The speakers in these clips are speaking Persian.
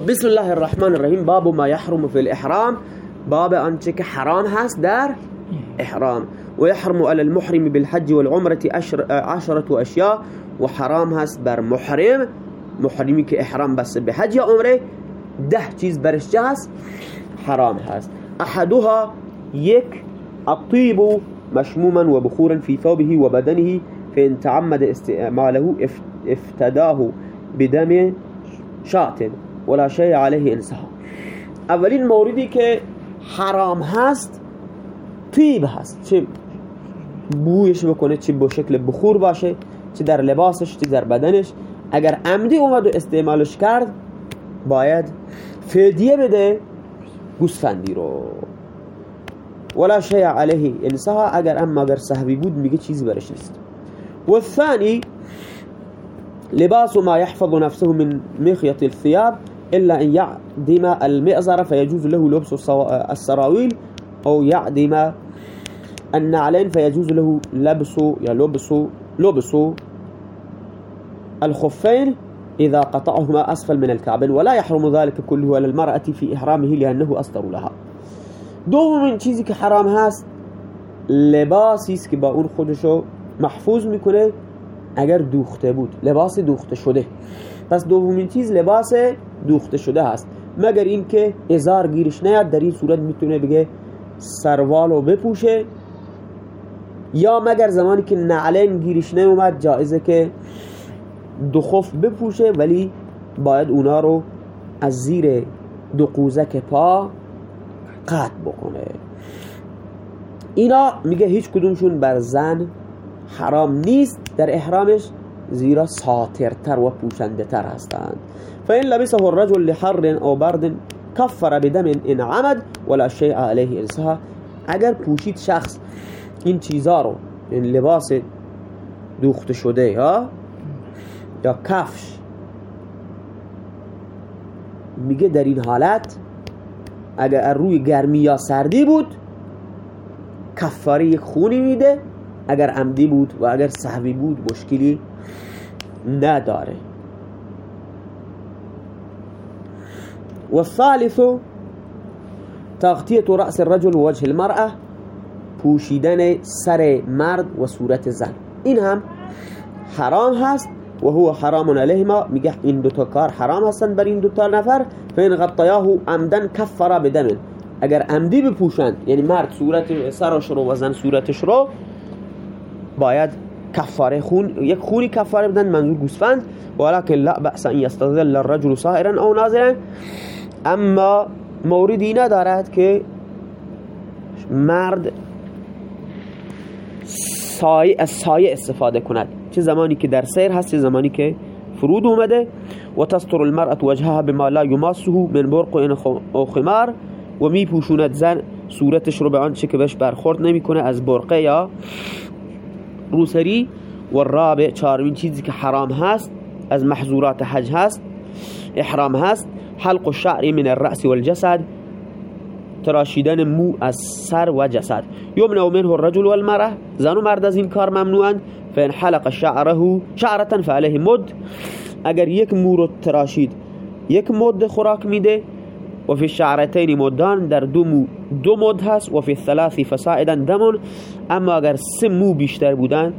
بسم الله الرحمن الرحیم باب ما يحرم في الإحرام. باب آنچه که حرام هست در إحرام. و يحرم على المحرم بالحج والعمرة عشرة اشیاء و حرام هست بر محرم. محرمی که إحرام بس به حج یا عمره ده چیز برش هست حرام هست أحدها یک الطيب مشموما وبخورا في ثوبه وبدنه فإن تعمد استعماله افتداه بدم شات ولا شيء عليه انسها اولین موردی که حرام هست طیب هست. چه بویش بکنه چه به شکل بخور باشه چه در لباسش چه در بدنش. اگر عمدی اومد و استعمالش کرد باید فدیه بده گوسفندی رو. ولا شيء عليه انسها اگر اما اگر صحبی بود میگه چیزی برش نیست. والثاني لباس ما يحفظ نفسه من مخيط الثياب إلا أن يعدم المئزر فيجوز له لبس السراويل أو يعدم النعلين فيجوز له لبس يلبس لبس الخفين إذا قطعهما أسفل من الكعبين ولا يحرم ذلك كله على المرأة في إحرامه لأنه أستر لها. من چیزی حرام هست لباسی است اون خودشو محفوظ میکنه اگر دوخته بود. لباس دوخته شده. پس دومین چیز لباس دوخته شده هست مگر اینکه ازار گیرش نیاد در این صورت می‌تونه بگه سروالو بپوشه؟ یا مگر زمانی که نعلین گیرش نیومد جایزه که دخف بپوشه ولی باید اونا رو از زیر دو قوزک پا قطع بکنه؟ اینا میگه هیچ کدومشون بر زن حرام نیست. در احرامش زیرا ساترتر و پوشنده تر هستند. فإن لبسه الرجل لحر او برد کفر بدم ان عمد ولا شيء عليه انسها اگر پوشید شخص این چیزا رو این لباس دوخته شده ها یا کفش میگه در این حالت اگر روی گرمی یا سردی بود کفاره یک خونی میده اگر عمدی بود و اگر صحبی بود مشکلی نداره. و الثالث تغطیه رأس الرجل و وجه المرأة پوشیدن سر مرد و صورت زن. این هم حرام هست و هو حرام علیهما میگه این دوتا کار حرام هستن بر این دوتا نفر. فین غطیاه عمدن کفر بدم اگر عمدی بپوشند یعنی مرد صورت سرش رو و زن صورتش رو باید کفاره خون یک خونی کفاره بدن منظور گوسفند. ولكن لا بأس ان يستظل الرجل صائرا او ناظرا. اما موردی ندارد که مرد سایه سایه استفاده کند. چه زمانی که در سیر هست چه زمانی که فرود اومده. و تستر المرأة وجهها بما لا يماسه من برق او خمار. و می پوشوند زن صورتش رو به آنچه که بهش برخورد نمی‌کنه از برقه یا روسری و رابع چهارمین چیزی که حرام هست از محظورات حج هست احرام هست. حلق الشعر من الرأس والجسد تراشیدن مو از سر و جسد. یمنع منه الرجل والمرأة زن و مرد از این کار ممنوعند. فان حلق شعره شعرتا فعليه مد. اگر یک مو رو تراشید یک مد خوراک میده و فی الشعرتین مدان در دو مو دو مد هست و فی الثلاث فسائدا دمون. اما اگر سه مو بیشتر بودن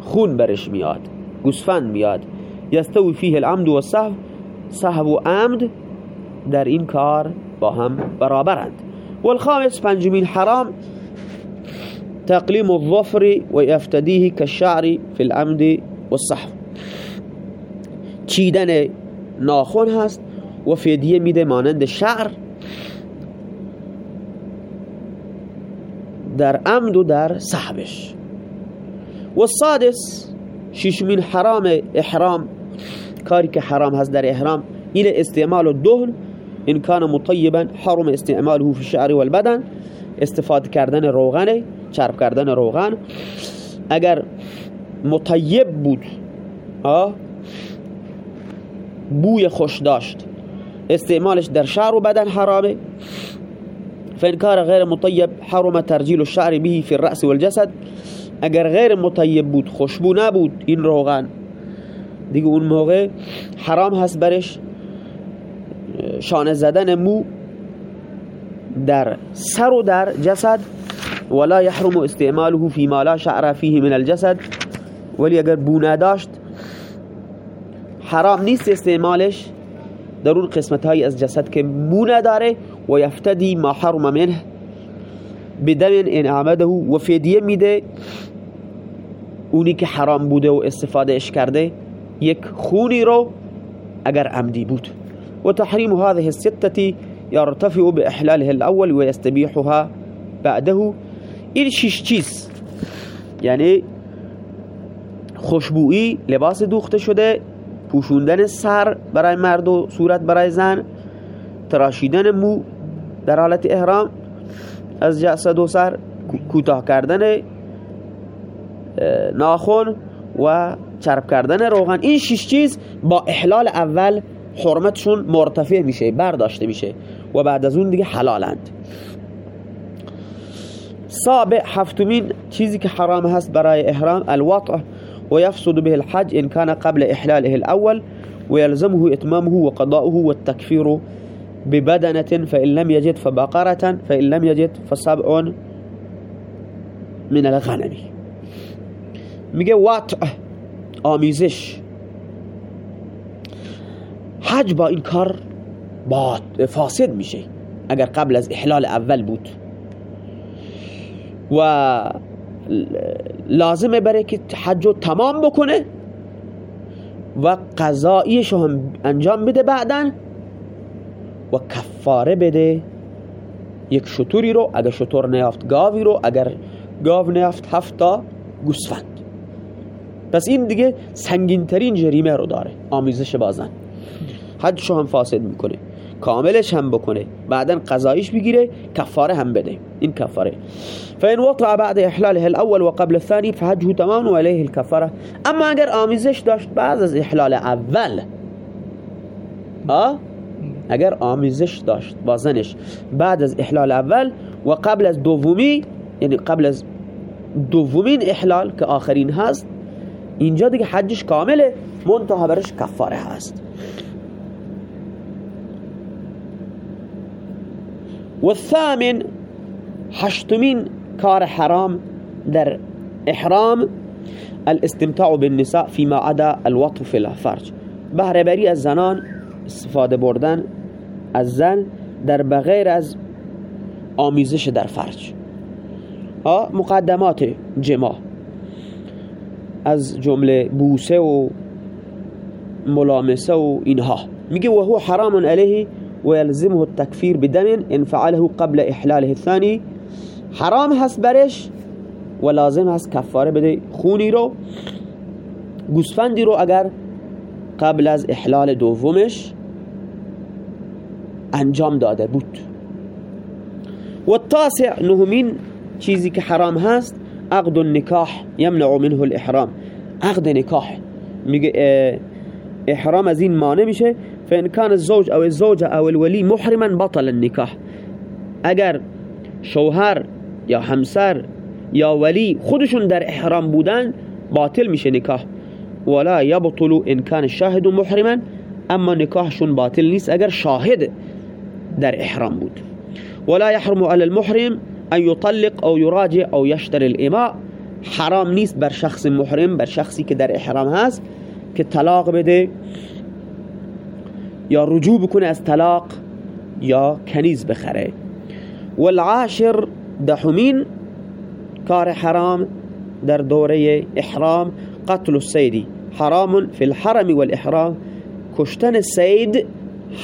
خون برش میاد گوسفند میاد. یستوی فیه العمد و صحب صحب و عمد در این کار با هم برابرند. والخامس پنجمین حرام تقلیم الظفر و افتدیه کالشعر فی العمد والصحب چیدن ناخون هست و فدیه میده مانند شعر. در عمد و در صحبش. و سادس ششمین حرام احرام. کاری که حرام هست در احرام این استعمال دهن. ان کان مطیبا حرم استعماله فی الشعر والبدن استفاده کردن روغن چرب کردن روغن. اگر مطیب بود بوی خوش داشت. استعمالش در شعر و بدن حرامه. فإن كان غير مطيب حرم ترجيل الشعر به في الرأس والجسد. اگر غیر مطیب بود خوشبو نبود این روغن. دیگه اون موقع حرام هست برش. شانه زدن مو در سر و در جسد. ولا يحرم استعماله فيما لا شعر فيه من الجسد. ولی اگر بو نداشت حرام نیست استعمالش. اون قسمت های از جسد که بو نداره و یفتدی ما حرم منه. بدم ان اعمده و فدیه میده. اونی که حرام بوده و استفاده اش کرده یک خونی رو اگر عمدی بود. و تحریم هذه الستة يرتفع بإحلاله الأول ويستبيحها بعده. این شش چیز؟ یعنی خوشبویی لباس دوخته شده پوشوندن سر برای مرد و صورت برای زن تراشیدن مو در حالت احرام از جسد و سر کوتاه کردن ناخن و چرب کردن روغن. این شش چیز با احلال اول حرمتشون مرتفع میشه برداشته میشه و بعد از اون دیگه حلالند. سابع هفتمین چیزی که حرام هست برای احرام الوطع. و یفسد به الحج إن كان قبل إحلاله الأول ويلزمه إتمامه وقضاؤه والتكفير ببدنة فإن لم يجد فبقرة فإن لم يجد فسبع من الغنم. میگه وطع آمیزش حج با این کار با فاسد میشه اگر قبل از إحلال أول بود. و لازمه برای که حج رو تمام بکنه و قضاییش هم انجام بده بعدا و کفاره بده یک شطوری رو اگر شطور نیافت گاوی رو اگر گاو نیافت هفتا گوسفند. پس این دیگه سنگین ترین جریمه رو داره آمیزش بازن. حجشو هم فاسد می‌کنه. کاملش هم بکنه. بعدا قضایش بگیره کفاره هم بده. این کفاره. فإن وطع بعد إحلاله الأول وقبل الثاني فحجه تمام وعليه الكفارة. اما اگر آمیزش داشت بعد از احلال اول آه اگر آمیزش داشت با زنش بعد از احلال اول و قبل از دومی یعنی قبل از دومین احلال که آخرین هست اینجا دیگه حجش کامله منتها برش کفاره هست. و الثامن هشتمین کار حرام در احرام الاستمتاع بالنساء فيما عدا الوطف في الفرج. بهره از زنان استفاده بردن از زن در بغیر از آمیزش در فرج. مقدمات جما از جمله بوسه و ملامسه و اینها. میگه و هو حرام علیه ويلزمه التكفير بدم إن فعله قبل إحلاله الثاني. حرام هست برش و لازم هست کفاره بده. خونی رو گوسفندی رو اگر قبل از احلال دومش انجام داده بود. و تاسع نهمین چیزی که حرام هست عقد النکاح یمنع منه الاحرام. عقد نکاح. میگه احرام از این مانع میشه فإن كان الزوج أو الزوجة أو الولي محرما بطل النكاح. اگر شوهر یا همسر یا ولی خودشون در إحرام بودن باطل میشه نکاح. ولا يبطل إن كان الشاهد محرما أما نکاحشون باطل نیست اگر شاهد در إحرام بود. ولا يحرم على المحرم أن يطلق أو يراجع أو يشتري الإماء. حرام نیست بر شخص محرم بر شخصی که در إحرام هست که بده یا رجوع بکنه از طلاق یا کنیز بخره. والعاشر دهمین کار حرام در دوره احرام قتل السیدی حرام فی الحرم والاحرام کشتن سید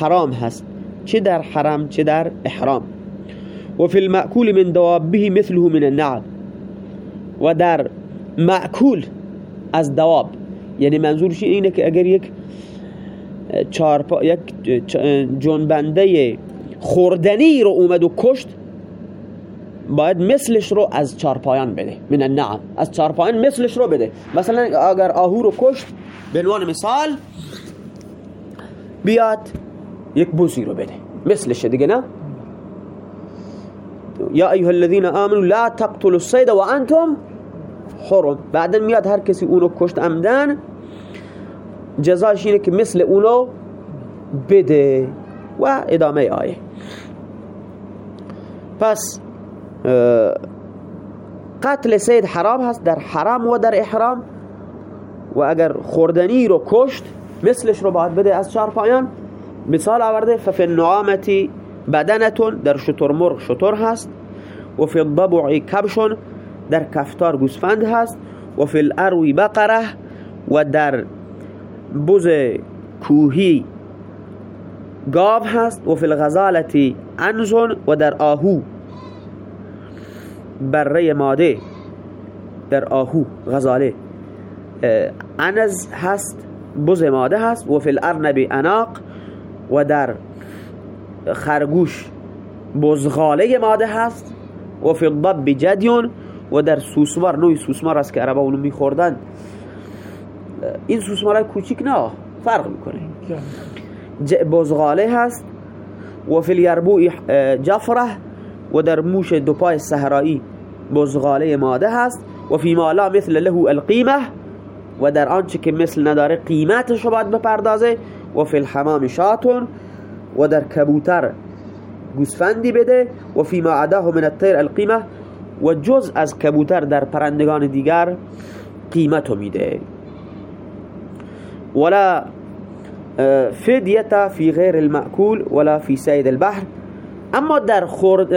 حرام هست چه در حرم چه در احرام. و فی المأکول من دوابه مثله من النعم. و در مأکول از دواب. یعنی منظورش اینه که اگر یک چارپا یک جنبنده خوردنی رو اومد و کشت. باید مثلش رو از چارپایان بده. من النعم. از چارپایان مثلش رو بده. مثلا اگر آهو رو کشت به عنوان مثال بیاد یک بوزی رو بده. مثلش دیگه نه؟ یا ایها الذين آمنوا لا تقتلوا الصید و انتم حرم. بعدا میاد هر کسی اونو کشت عمدن جزاش اینه که مثل اونو بده و ادامه آیه. پس قتل سید حرام هست در حرام و در احرام. و اگر خوردنی رو کشت مثلش رو باید بده از چهار پایان. مثال آورده ففی النعامتی بدنتون در شترمرغ شتر هست. و فی الضبع کبشون در کفتار گوسفند هست. و فی الاروی بقره و در بز کوهی گاو هست و فی الغزالتی انزون و در آهو. بره ماده در آهو غزاله. انز هست بز ماده هست و فی الارنب اناق و در خرگوش بزغاله ماده هست و فی الضب جدیون و در سوسمار نوعی سوسمار است که عربا اونو میخوردن. این سوسمار کوچیک نه فرق می‌کنه. بزغاله هست و فی جفره و در موش دوپای صحرایی بزغاله ماده هست و فی مالا مثل له القیمه و در آنچه که مثل نداره قیمتش رو باید بپردازه. و فی الحمام شاتون و در کبوتر گوسفندی بده. و فی ما عداه من الطیر القیمه و جز از کبوتر در پرندگان دیگر قیمتو میده. ولا فدیتا فی غیر المأکول ولا فی سید البحر. اما در خورد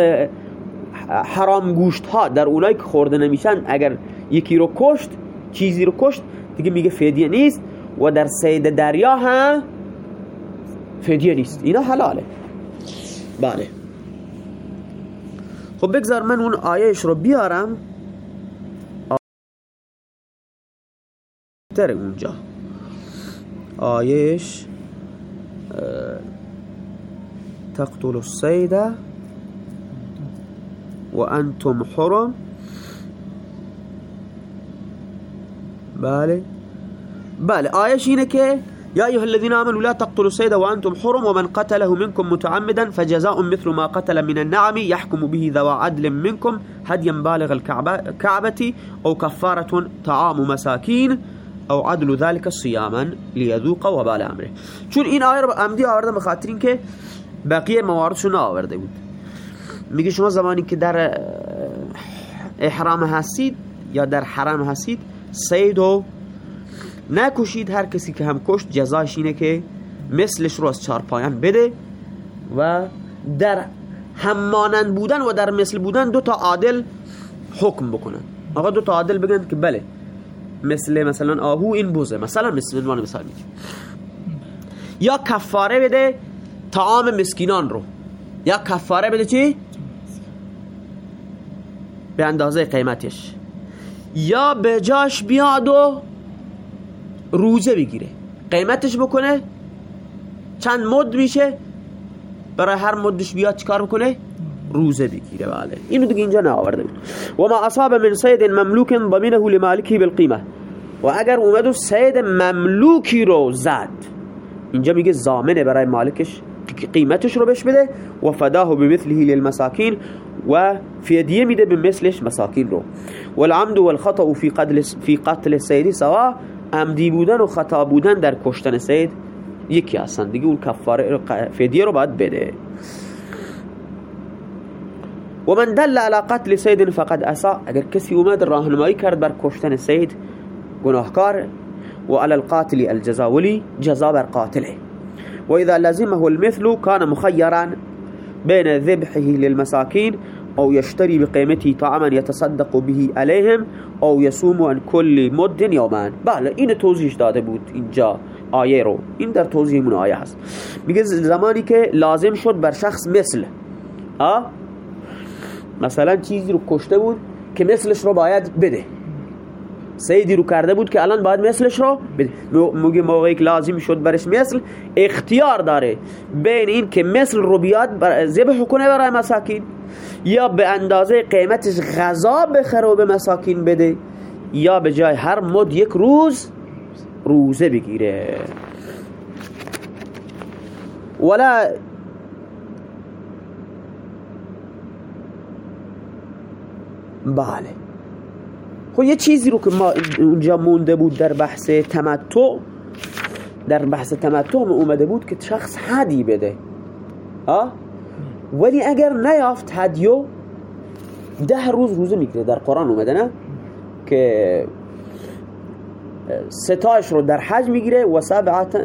حرام گوشت ها در اونایی که خورده نمیشن اگر یکی رو کشت چیزی رو کشت دیگه میگه فدیه نیست. و در سید دریا هم فدیه نیست. اینا حلاله. بله. خب بگذار من اون آیهش رو بیارم. تر اونجا. آیهش تقتل السيدة وأنتم حرم. بله. آيش اینه که يا أيها الذين آمنوا لا تقتلوا السيد وأنتم حرم ومن قتله منكم متعمدا فجزاء مثل ما قتل من النعم يحكم به ذو عدل منكم هديا بالغ الكعبة أو كفارة طعام مساكين. او عدل ذلك صياما ليذوق وبال امره. چون این آیه رو عمدی آورده به اینکه بقیه مواردشون آورده بود. میگه شما زمانی که در احرام هستید یا در حرم هستید سید و نکشید هر کسی که هم کشت جزاش اینه که مثلش رو از چار پایان بده و در همانند بودن و در مثل بودن دو تا عادل حکم بکنن. آقا دو تا عادل بگن که بله مثل مثلا آهو این بوزه. مثلا مثل عنوان مثال یا کفاره بده طعام مسکینان رو. یا کفاره بده چی؟ به اندازه قیمتش. یا به جاش بیاد و روزه بگیره. قیمتش بکنه. چند مد میشه؟ برای هر مدش بیاد چیکار بکنه؟ روزه بگیره بله اینو دیگه اینجا نآورده بود و ما أصاب من سید مملوک ضمینه لمالکی بالقیمه و اگر اومد و سید مملوکی رو زد اینجا میگه زامنه برای مالکش قیمتش رو بهش بده و فداه بمثله للمساکین و فدیه میده به مثلش مساکین رو. والعمد والخطأ فی قتل فی قتل سید سوا عمدی بودن و خطأ بودن در کشتن سید یکی هستن. دیگه اون کفاره فدیه رو باید بده. و من دل على قتل سید فقد اسا اگر کسی اومد راهنمایی کرد بر کشتن سید گناهکار و على القاتل الجزا ولی جزا بر قاتله. و اذا لزمه المثل كان مخيرا بين ذبحه للمساكين أو يشتري بقيمته طعاما يتصدق به عليهم أو يصوم عن كل مد يوما. بله این توضیح داده بود اینجا آیه رو. این در توضیح من آیه هست. میگه زمانی که لازم شد بر شخص مثل آه؟ مثلا چیزی رو کشته بود که مثلش رو باید بده. سیدی رو کرده بود که الان باید مثلش رو بده. موقع موقعی که لازم شد برش مثل اختیار داره بین این که مثل رو بیاد ذبح کنه برای مساکین یا به اندازه قیمتش غذا بخره و به مساکین بده یا به جای هر مد یک روز روزه بگیره. ولا بله. خب یه چیزی رو که ما اونجا مونده بود در بحث تمتع در بحث تمتع اومده بود که شخص حدی بده. آه ولی اگر نیافت هدیو ده روز روزه می‌گیره. در قرآن اومده نه؟ که ستاش رو در حج می‌گیره و سبعت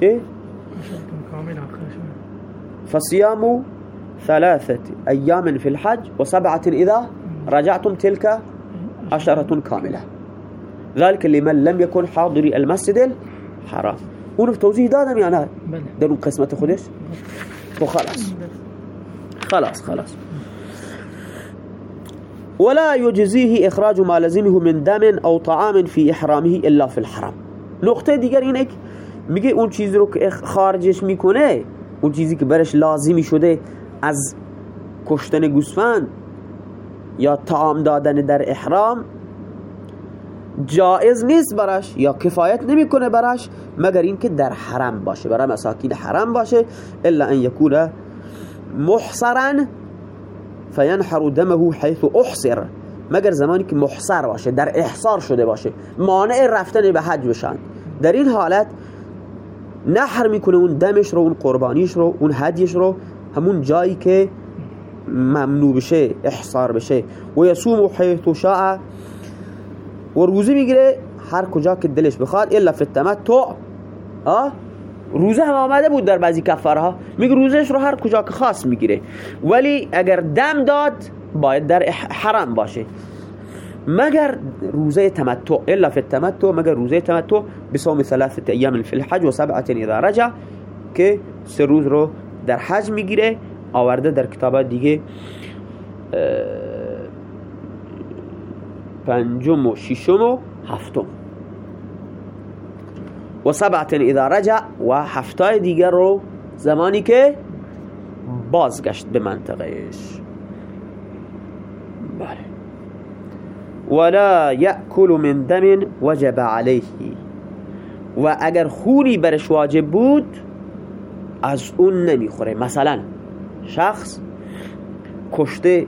چه؟ فصيام ثلاثة أيام في الحج وسبعة إذا رجعتم تلك عشرة كاملة. ذلك لمن لم يكن حاضر المسجد الحرام. اونو توضیح دادم یا نه در اون قسمت خودش تو خلاص خلاص خلاص. ولا يجزيه إخراج ما لزمه من دم أو طعام في إحرامه إلا في الحرم نقطة دیگر اینه که میگه اون چیزی رو که خارجش میکنه اون چیزی که برش لازمی شده از کشتن گوسفند یا طعام دادن در احرام جائز نیست برش یا کفایت نمی‌کنه برش مگر اینکه در حرم باشه. برای مساکین حرم باشه. الا ان یکون محصرا فینحر دمه حیث احصر. مگر زمانی که محصر باشه در احصار شده باشه مانع رفتن به حج بشن. در این حالت نحر می‌کنه اون دمش رو اون قربانیش رو اون هدیش رو همون جایی که ممنوع بشه احصار بشه. و یصوم حیث شاء. و روزه می‌گیره هر کجا که دلش بخواد الا فی التمتع. آه روزه هم آمده بود در بعضی کفارها. میگه روزش رو هر کجا که خاص می‌گیره. ولی اگر دم داد باید در حرم باشه. مگر روزه تمتع الا فی التمتع مگر روزه تمتع؟ بصوم ثلاثه ایام فی الحج و سبعه اذا رجع که سه روز رو در حج می‌گیره. آورده در کتابات دیگه پنجم و ششم و هفتم. و سبعت اذا رجع و هفتای دیگر رو زمانی که بازگشت به منطقهش بله. ولا یأکل من دم وجب علیه. و اگر خونی برش واجب بود از اون نمی‌خوره. مثلا شخص کشته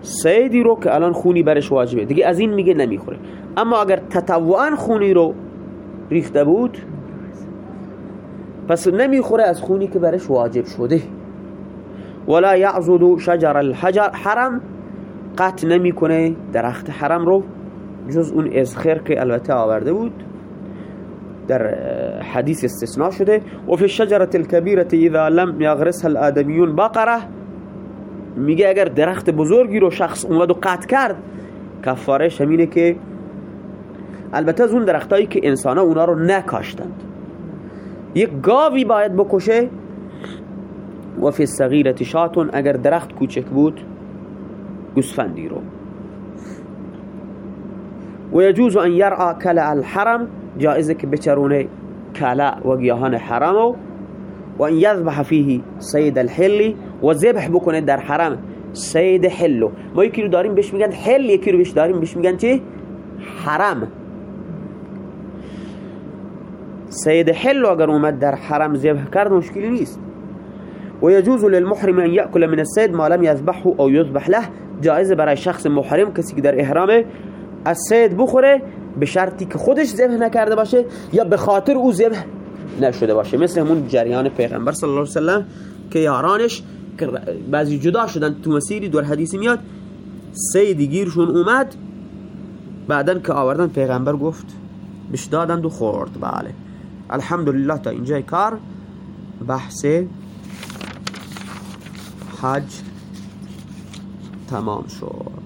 سیدی رو که الان خونی برش واجبه. دیگه از این میگه نمی‌خوره. اما اگر تطوعا خونی رو ریخته بود پس نمی‌خوره از خونی که برش واجب شده. ولا یعضد شجر الحجر. حرم قطع نمی‌کنه. درخت حرم رو جز اون ازخر که البته آورده بود در حدیث استثناء شده. و فی الشجرة الكبيرة اذا لم يغرسها الادمیون بقره میگه اگر درخت بزرگی رو شخص اومد و قطع کرد کفارش همینه که البته از اون درختایی که انسان ها اونا رو نکاشتند. یک گاوی باید بکشه. و فی الصغیرة شاتون اگر درخت کوچک بود گوسفندی رو. و یجوز ان یرعا کلع الحرم جائزه که بچرونه. کلع و گیاهان حرمو و ان یذبح فیه سید الحلی و ذبح بکنه در حرم سید حلو ما یکی رو داریم بهش میگن حل یکی رو بهش داریم بهش میگن چی؟ حرم سید حلو اگر اومد در حرم ذبح کرد مشکلی نیست و یجوز للمحرم ان یأکل من السید ما لم یذبحه او یذبح له جایزه برای شخص محرم کسی که در احرام از سید بخوره به شرطی که خودش ذبح نکرده باشه یا به خاطر او ذبح نشده باشه. مثل همون جریان پیغمبر صلی الله علیه وسلم که یارانش بعضی جدا شدن تو مسیری دور حدیثی میاد سیدی گیرشون اومد بعدن که آوردن پیغمبر گفت بش دادند و خورد. بله. الحمدلله تا اینجای کار. بحث حج تمام شد.